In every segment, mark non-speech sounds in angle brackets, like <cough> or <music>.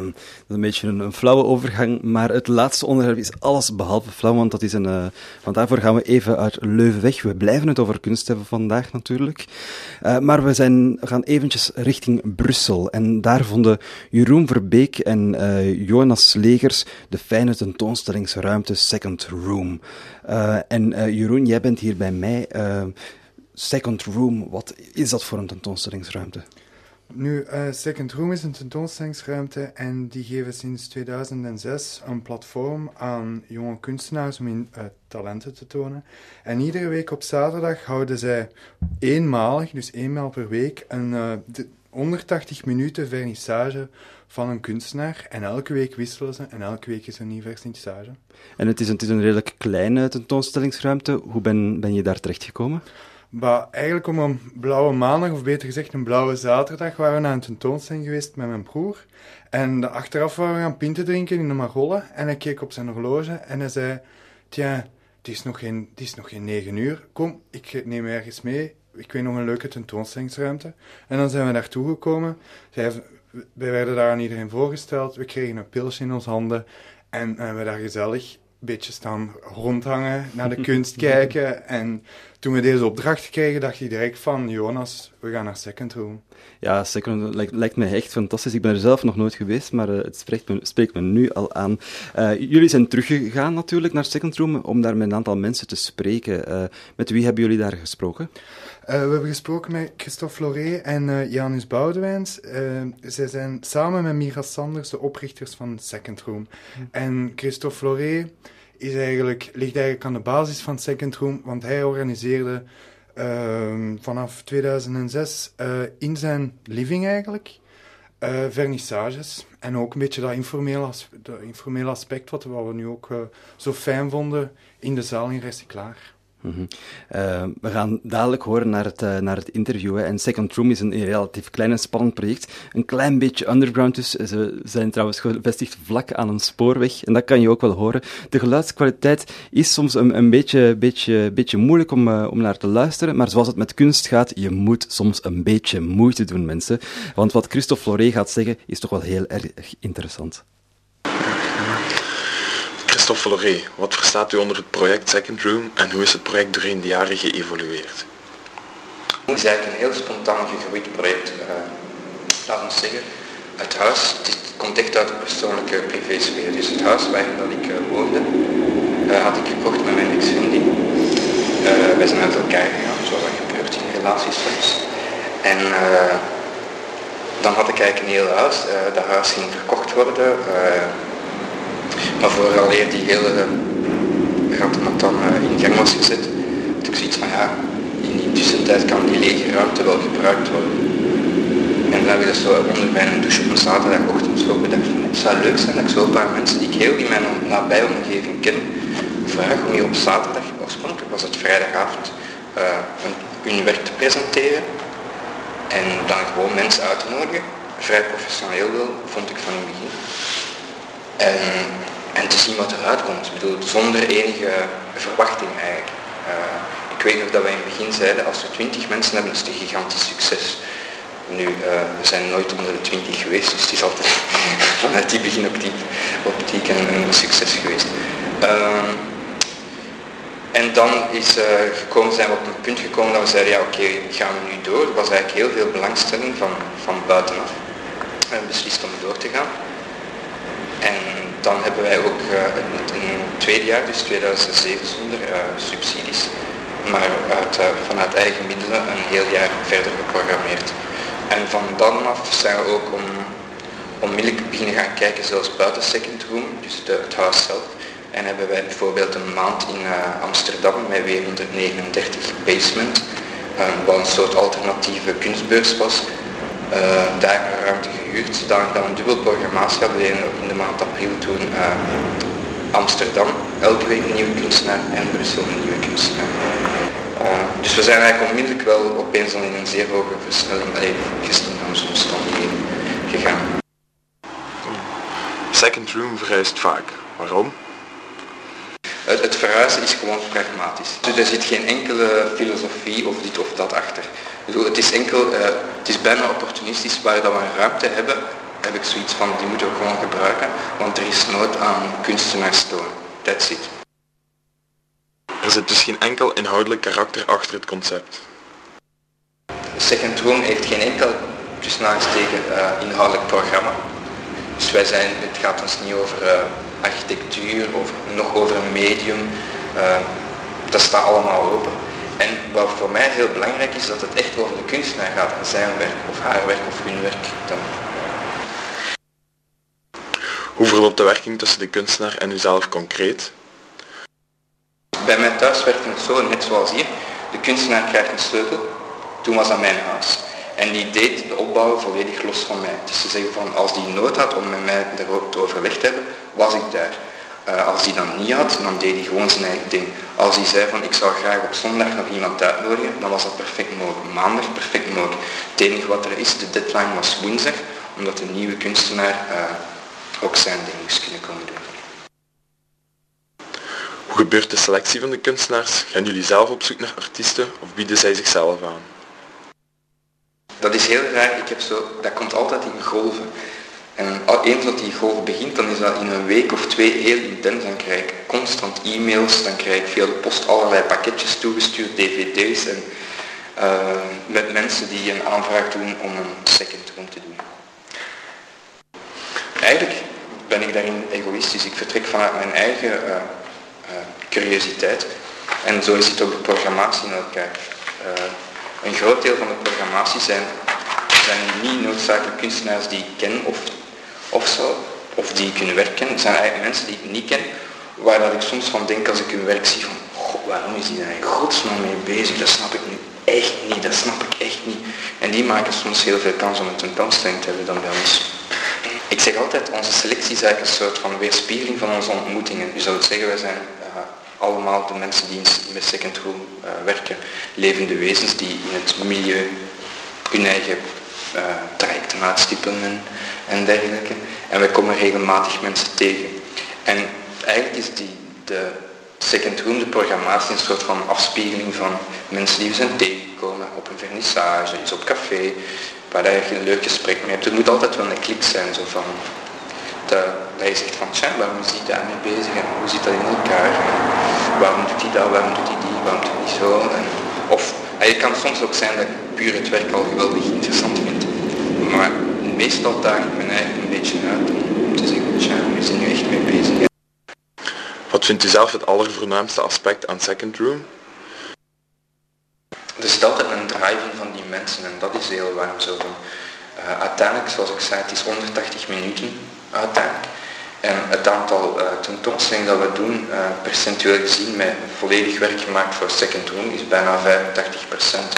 Ehm, dat is een beetje een, een, flauwe overgang, maar het laatste onderwerp is alles behalve flauw, want dat is een... Uh, want daarvoor gaan we even uit Leuven weg. We blijven het over kunst hebben vandaag natuurlijk. Uh, maar we zijn, gaan eventjes richting Brussel. En daar vonden Jeroen Verbeek en uh, Jonas Legers de fijne tentoonstellingsruimte Second Room. en Jeroen, jij bent hier bij mij... Second Room, wat is dat voor een tentoonstellingsruimte? Nu, uh, Second Room is een tentoonstellingsruimte en die geven sinds 2006 een platform aan jonge kunstenaars om hun uh, talenten te tonen. En iedere week op zaterdag houden zij eenmalig, dus eenmaal per week, een uh, de, 180 minuten vernissage van een kunstenaar. En elke week wisselen ze en elke week is er een nieuwe vernissage. En het is, een, een redelijk kleine tentoonstellingsruimte. Hoe ben, ben je daar terechtgekomen? Maar eigenlijk om een blauwe maandag, of beter gezegd een blauwe zaterdag, waren we naar een tentoonstelling geweest met mijn broer. En achteraf waren we gaan pinten drinken in de Marolle. En hij keek op zijn horloge en hij zei... Tja, het is nog geen, het is nog geen negen uur. Kom, ik neem je ergens mee. Ik weet nog een leuke tentoonstellingsruimte. En dan zijn we naartoe gekomen. Zij, wij werden daar aan iedereen voorgesteld. We kregen een pilsje in onze handen. En, we daar gezellig beetje staan rondhangen, naar de kunst <laughs> kijken. En toen we deze opdracht kregen, dacht ik direct van, Jonas, we gaan naar Second Room. Ja, Second Room lijkt, lijkt me echt fantastisch. Ik ben er zelf nog nooit geweest, maar uh, het spreekt me, spreekt me, nu al aan. Uh, jullie zijn teruggegaan natuurlijk naar Second Room om daar met een aantal mensen te spreken. Uh, met wie hebben jullie daar gesproken? We hebben gesproken met Christophe Floré en Janus Boudewijns. Zij zijn samen met Mira Sanders de oprichters van Second Room. Hm. En Christophe Floré is eigenlijk, ligt eigenlijk aan de basis van Second Room, want hij organiseerde ehm, vanaf 2006 in zijn living eigenlijk vernissages. En ook een beetje dat informele, dat informele aspect wat, we nu ook zo fijn vonden in de zaal in Recyclaar. -hmm. uh, we gaan dadelijk horen naar het, uh, naar het interview. En Second Room is een relatief klein en spannend project. Een klein beetje underground dus. Ze zijn trouwens gevestigd vlak aan een spoorweg. En dat kan je ook wel horen. De geluidskwaliteit is soms een, een beetje, beetje, beetje moeilijk om, uh, om naar te luisteren. Maar zoals het met kunst gaat, je moet soms een beetje moeite doen, mensen. Want wat Christophe Floré gaat zeggen, is toch wel heel erg interessant. Christophe Floré, wat verstaat u onder het project Second Room en hoe is het project doorheen de jaren geëvolueerd? Het is eigenlijk een heel spontaan gegroeid project. Uh, laat ons zeggen, het huis, het komt echt uit de persoonlijke privésfeer. Dus het huis waarin dat ik uh, woonde, uh, had ik gekocht met mijn ex-vriendin. wij zijn uit elkaar gegaan, zoals dat gebeurt in relaties soms. En dan had ik eigenlijk een heel huis. dat huis ging verkocht worden. Maar vooraleer die hele rattenmat dan uh, in gang was gezet, had ik zoiets van ja, in die tussentijd kan die lege ruimte wel gebruikt worden. En dan heb ik dat zo onder mijn douche op een zaterdagochtend zo bedacht van het zou leuk zijn dat ik zo een paar mensen die ik heel in mijn nabije omgeving ken, vraag om hier op zaterdag, oorspronkelijk was het vrijdagavond, uh, hun werk te presenteren en dan gewoon mensen uit te nodigen. Vrij professioneel wil, vond ik van het begin. En te zien wat eruit komt. Ik bedoel, zonder enige verwachting eigenlijk. Uh, ik weet nog dat wij in het begin zeiden, als we 20 mensen hebben, is het een gigantisch succes. Nu, uh, we zijn nooit onder de 20 geweest, dus het is altijd <laughs> vanuit die beginoptiek optiek een, een succes geweest. Uh, en dan is, uh, gekomen, zijn we op een punt gekomen dat we zeiden, ja oké, gaan we nu door. Er was eigenlijk heel veel belangstelling van, van buitenaf. We hebben beslist om door te gaan. En dan hebben wij ook uh, in het tweede jaar, dus 2007, zonder uh, subsidies, maar uh, vanuit eigen middelen een heel jaar verder geprogrammeerd. En van dan af zijn we ook om, onmiddellijk beginnen gaan kijken, zelfs buiten Second Room, dus het huis zelf. En hebben wij bijvoorbeeld een maand in Amsterdam met W139 Basement, wat een soort alternatieve kunstbeurs was, uh, daar ruimte gehuurd, zodat dan een dubbel programmatie hadden in de maand april toen uh, Amsterdam, elke week een nieuwe kunstenaar en Brussel een nieuwe kunstenaar. Uh, dus we zijn eigenlijk onmiddellijk wel opeens al in een zeer hoge versnelling, alleen gisteren onze omstandigheden gegaan. Second Room verhuist vaak. Waarom? Het, het, verhuizen is gewoon pragmatisch. Dus er zit geen enkele filosofie of dit of dat achter. het is enkel, uh, het is bijna opportunistisch waar dat we een ruimte hebben, heb ik zoiets van, die moeten we gewoon gebruiken, want er is nood aan kunstenaarstoon. That's it. Er zit dus geen enkel inhoudelijk karakter achter het concept. Second Room heeft geen enkel aansteken uh, inhoudelijk programma. Dus wij zijn, het gaat ons niet over uh, architectuur of nog over een medium. Uh, dat staat allemaal open. En wat voor mij heel belangrijk is, dat het echt over de kunstenaar gaat en zijn werk of haar werk of hun werk. Dan. Hoe verloopt de werking tussen de kunstenaar en uzelf concreet? Bij mij thuis werkt het zo, net zoals hier. De kunstenaar krijgt een sleutel. Toen was dat mijn huis. En die deed de opbouw volledig los van mij. Dus ze zeggen van, als die nood had om met mij te overlegd hebben, was ik daar. Uh, als hij dan niet had, dan deed hij gewoon zijn eigen ding. Als hij zei van ik zou graag op zondag nog iemand uitnodigen, dan was dat perfect mogelijk. Maandag perfect mogelijk. Het enige wat er is, de deadline was woensdag, omdat de nieuwe kunstenaar uh, ook zijn ding moest kunnen komen doen. Hoe gebeurt de selectie van de kunstenaars? Gaan jullie zelf op zoek naar artiesten of bieden zij zichzelf aan? Dat is heel raar. Ik heb zo, dat komt altijd in golven. En eens dat die golf begint, dan is dat in een week of twee heel intens. Dan krijg ik constant e-mails, dan krijg ik veel post, allerlei pakketjes toegestuurd, dvd's en uh, met mensen die een aanvraag doen om een second room te doen. Eigenlijk ben ik daarin egoïstisch. Ik vertrek vanuit mijn eigen uh, uh, curiositeit. En zo is het ook de programmatie in elkaar. Een groot deel van de programmatie zijn, zijn niet noodzakelijk kunstenaars die ik ken of of zo, of die kunnen werken. Het zijn eigenlijk mensen die ik niet ken, waar dat ik soms van denk als ik hun werk zie van, waarom is die daar in godsnaam mee bezig? Dat snap ik nu echt niet, dat snap ik echt niet. En die maken soms heel veel kans om een tentoonstelling te hebben dan bij ons. Ik zeg altijd, onze selectie is eigenlijk een soort van weerspiegeling van onze ontmoetingen. Je zou het zeggen, wij zijn allemaal de mensen die met Second Room uh, werken, levende wezens die in het milieu hun eigen uh, trajecten uitstippelen en, dergelijke. En wij komen regelmatig mensen tegen. En eigenlijk is die, de second room, de programmatie, een soort van afspiegeling van mensen die we zijn tegengekomen op een vernissage, iets op café, waar je een leuk gesprek mee hebt. Het moet altijd wel een klik zijn, zo van, dat je zegt van, tja, waarom is die daarmee bezig en hoe zit dat in elkaar? En waarom doet hij dat, waarom doet hij die, waarom doet hij zo? En, of het kan soms ook zijn dat ik puur het werk al geweldig interessant vind. Maar meestal daag ik me eigenlijk een beetje uit om te zeggen, tja, we zijn nu echt mee bezig. Wat vindt u zelf het allervoornaamste aspect aan Second Room? Er zit altijd een driving van die mensen en dat is heel warm zo van. Uh, uiteindelijk, zoals ik zei, het is 180 minuten uiteindelijk. En het aantal uh, tentoonstellingen dat we doen, uh, percentueel gezien, met volledig werk gemaakt voor Second Room, is bijna 85 procent.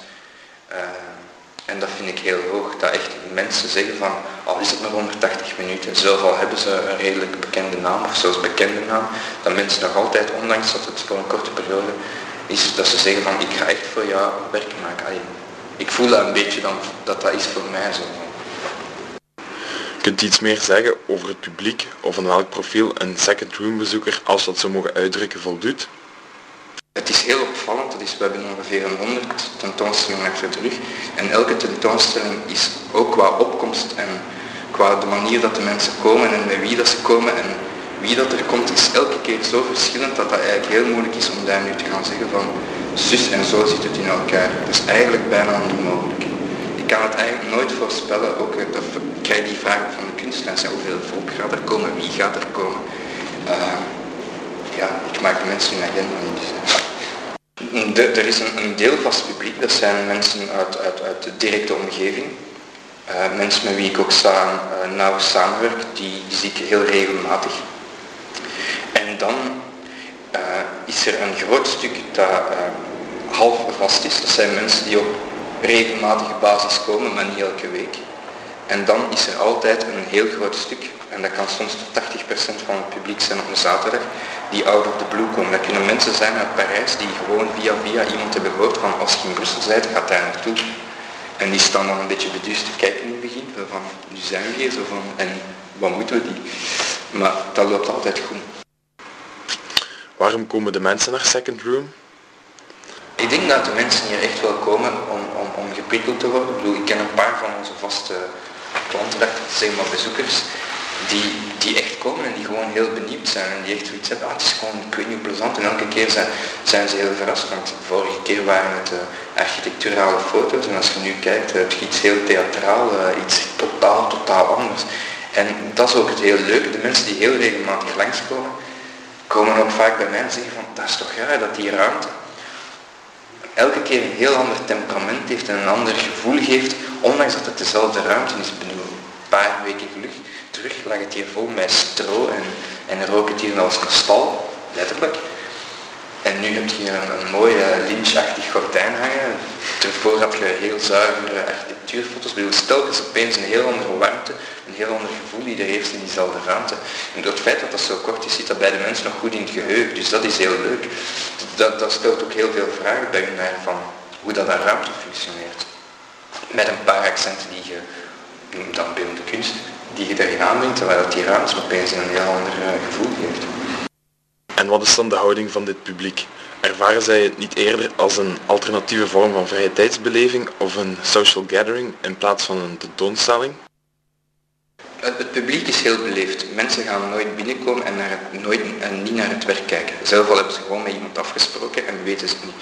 En dat vind ik heel hoog, dat echt mensen zeggen van, al is het maar 180 minuten, zelf al hebben ze een redelijk bekende naam, of zelfs bekende naam, dat mensen nog altijd, ondanks dat het voor een korte periode is, dat ze zeggen van, ik ga echt voor jou werk maken. ik voel dat een beetje dan, dat dat is voor mij zo. Kunt u iets meer zeggen over het publiek of aan welk profiel een second room bezoeker, als dat zo mogen uitdrukken, voldoet? Het is heel opvallend, we hebben ongeveer een 100 tentoonstellingen achter de rug. En elke tentoonstelling is ook qua opkomst en qua de manier dat de mensen komen en met wie dat ze komen en wie dat er komt, is elke keer zo verschillend dat dat eigenlijk heel moeilijk is om daar nu te gaan zeggen van zus en zo zit het in elkaar. Dat is eigenlijk bijna niet mogelijk. Ik kan het eigenlijk nooit voorspellen, ook ik krijg die vragen van de kunstenaars, hoeveel volk gaat er komen, wie gaat er komen. Uh, ja, ik maak de mensen hun agenda niet. De, er is een, een deel vast publiek, dat zijn mensen uit, uit, uit de directe omgeving. Uh, mensen met wie ik ook samen, uh, nauw samenwerk, die, die zie ik heel regelmatig. En dan is er een groot stuk dat half vast is. Dat zijn mensen die op regelmatige basis komen, maar niet elke week. En dan is er altijd een heel groot stuk, en dat kan soms tot 80% van het publiek zijn op een zaterdag, die out of the blue komen. Dat kunnen mensen zijn uit Parijs die gewoon via via iemand hebben gehoord van als je in Brussel bent, gaat daar naartoe. En die staan dan een beetje beduusd te kijken in het begin, van nu zijn we hier, zo van, en wat moeten we die? Maar dat loopt altijd goed. Waarom komen de mensen naar Second Room? Ik denk dat de mensen hier echt wel komen om, Ik, ken een paar van onze vaste klanten, zeg maar bezoekers, die, die echt komen en die gewoon heel benieuwd zijn en die echt zoiets hebben, ah, het is gewoon, ik weet niet plezant. En elke keer zijn, zijn ze heel verrast, want vorige keer waren het architecturale foto's en als je nu kijkt, heb je iets heel theatraal, uh, iets totaal, totaal anders. En dat is ook het heel leuke, de mensen die heel regelmatig langskomen, komen ook vaak bij mij en zeggen van, dat is toch raar dat die ruimte elke keer een heel ander temperament heeft en een ander gevoel geeft, ondanks dat het dezelfde ruimte is. Binnen een paar weken terug lag het hier vol met stro en, en rook het hier als een stal, letterlijk. En nu heb je een, een mooie lynchachtig gordijn hangen. Daarvoor had je heel zuivere architectuurfoto's. Bedoel, opeens een heel andere warmte, een heel ander gevoel die er heeft in diezelfde ruimte. En door het feit dat dat zo kort is, zit dat bij de mensen nog goed in het geheugen. Dus dat is heel leuk. Dat, dat stelt ook heel veel vragen bij je naar van hoe dat aan ruimte functioneert. Met een paar accenten die je, dan beeldende kunst, die je erin aanbrengt, terwijl die ruimte opeens een heel ander eh, gevoel geeft. En wat is dan de houding van dit publiek? Ervaren zij het niet eerder als een alternatieve vorm van vrije tijdsbeleving of een social gathering in plaats van een tentoonstelling? Het publiek is heel beleefd. Mensen gaan nooit binnenkomen en, naar het, nooit, en niet naar het werk kijken. Zelf al hebben ze gewoon met iemand afgesproken en weten ze het niet.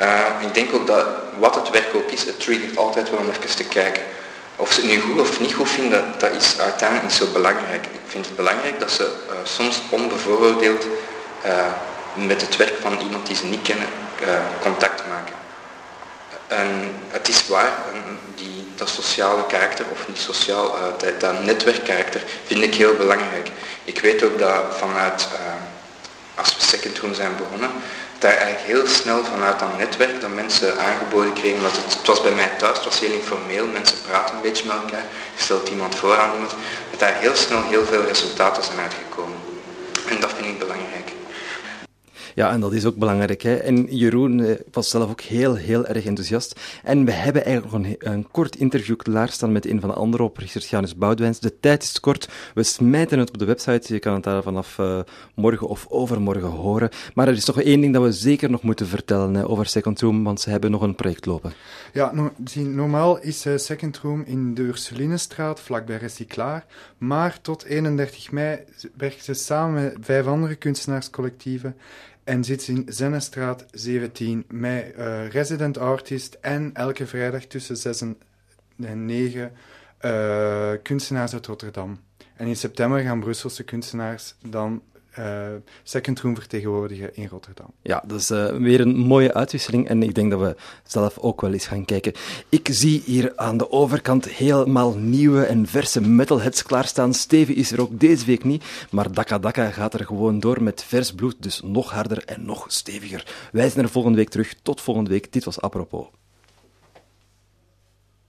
Uh, ik denk ook dat wat het werk ook is, het triggert altijd wel om even te kijken. Of ze het nu goed of niet goed vinden, dat is uiteindelijk niet zo belangrijk. Ik vind het belangrijk dat ze uh, soms onbevooroordeeld uh, met het werk van iemand die ze niet kennen uh, contact maken. En het is waar, die, dat sociale karakter, of niet sociaal, dat, dat netwerkkarakter vind ik heel belangrijk. Ik weet ook dat vanuit, als we Second Room zijn begonnen, daar eigenlijk heel snel vanuit dat netwerk dat mensen aangeboden kregen, dat het, het was bij mij thuis, het was heel informeel, mensen praten een beetje met elkaar, je stelt iemand voor aan iemand, dat daar heel snel heel veel resultaten zijn uitgekomen. En dat vind ik belangrijk. Ja, en dat is ook belangrijk. Hè? En Jeroen eh, was zelf ook heel, heel erg enthousiast. En we hebben eigenlijk nog een, een kort interview klaarstaan met een van de andere oprichters, Janus Boudwijns. De tijd is kort. We smijten het op de website. Je kan het daar vanaf uh, morgen of overmorgen horen. Maar er is nog één ding dat we zeker nog moeten vertellen hè, over Second Room, want ze hebben nog een project lopen. Ja, no, normaal is uh, Second Room in de Ursulinestraat, vlakbij Recyclaar. Maar tot 31 mei werken ze samen met vijf andere kunstenaarscollectieven en zit in Zennestraat 17 met uh, resident artist en elke vrijdag tussen 6 en 9 uh, kunstenaars uit Rotterdam. En in september gaan Brusselse kunstenaars dan uh, Second Room vertegenwoordigen in Rotterdam. Ja, dat is uh, weer een mooie uitwisseling en ik denk dat we zelf ook wel eens gaan kijken. Ik zie hier aan de overkant helemaal nieuwe en verse metalheads klaarstaan. Steven is er ook deze week niet, maar Daka Daka gaat er gewoon door met vers bloed, dus nog harder en nog steviger. Wij zijn er volgende week terug. Tot volgende week. Dit was Apropos.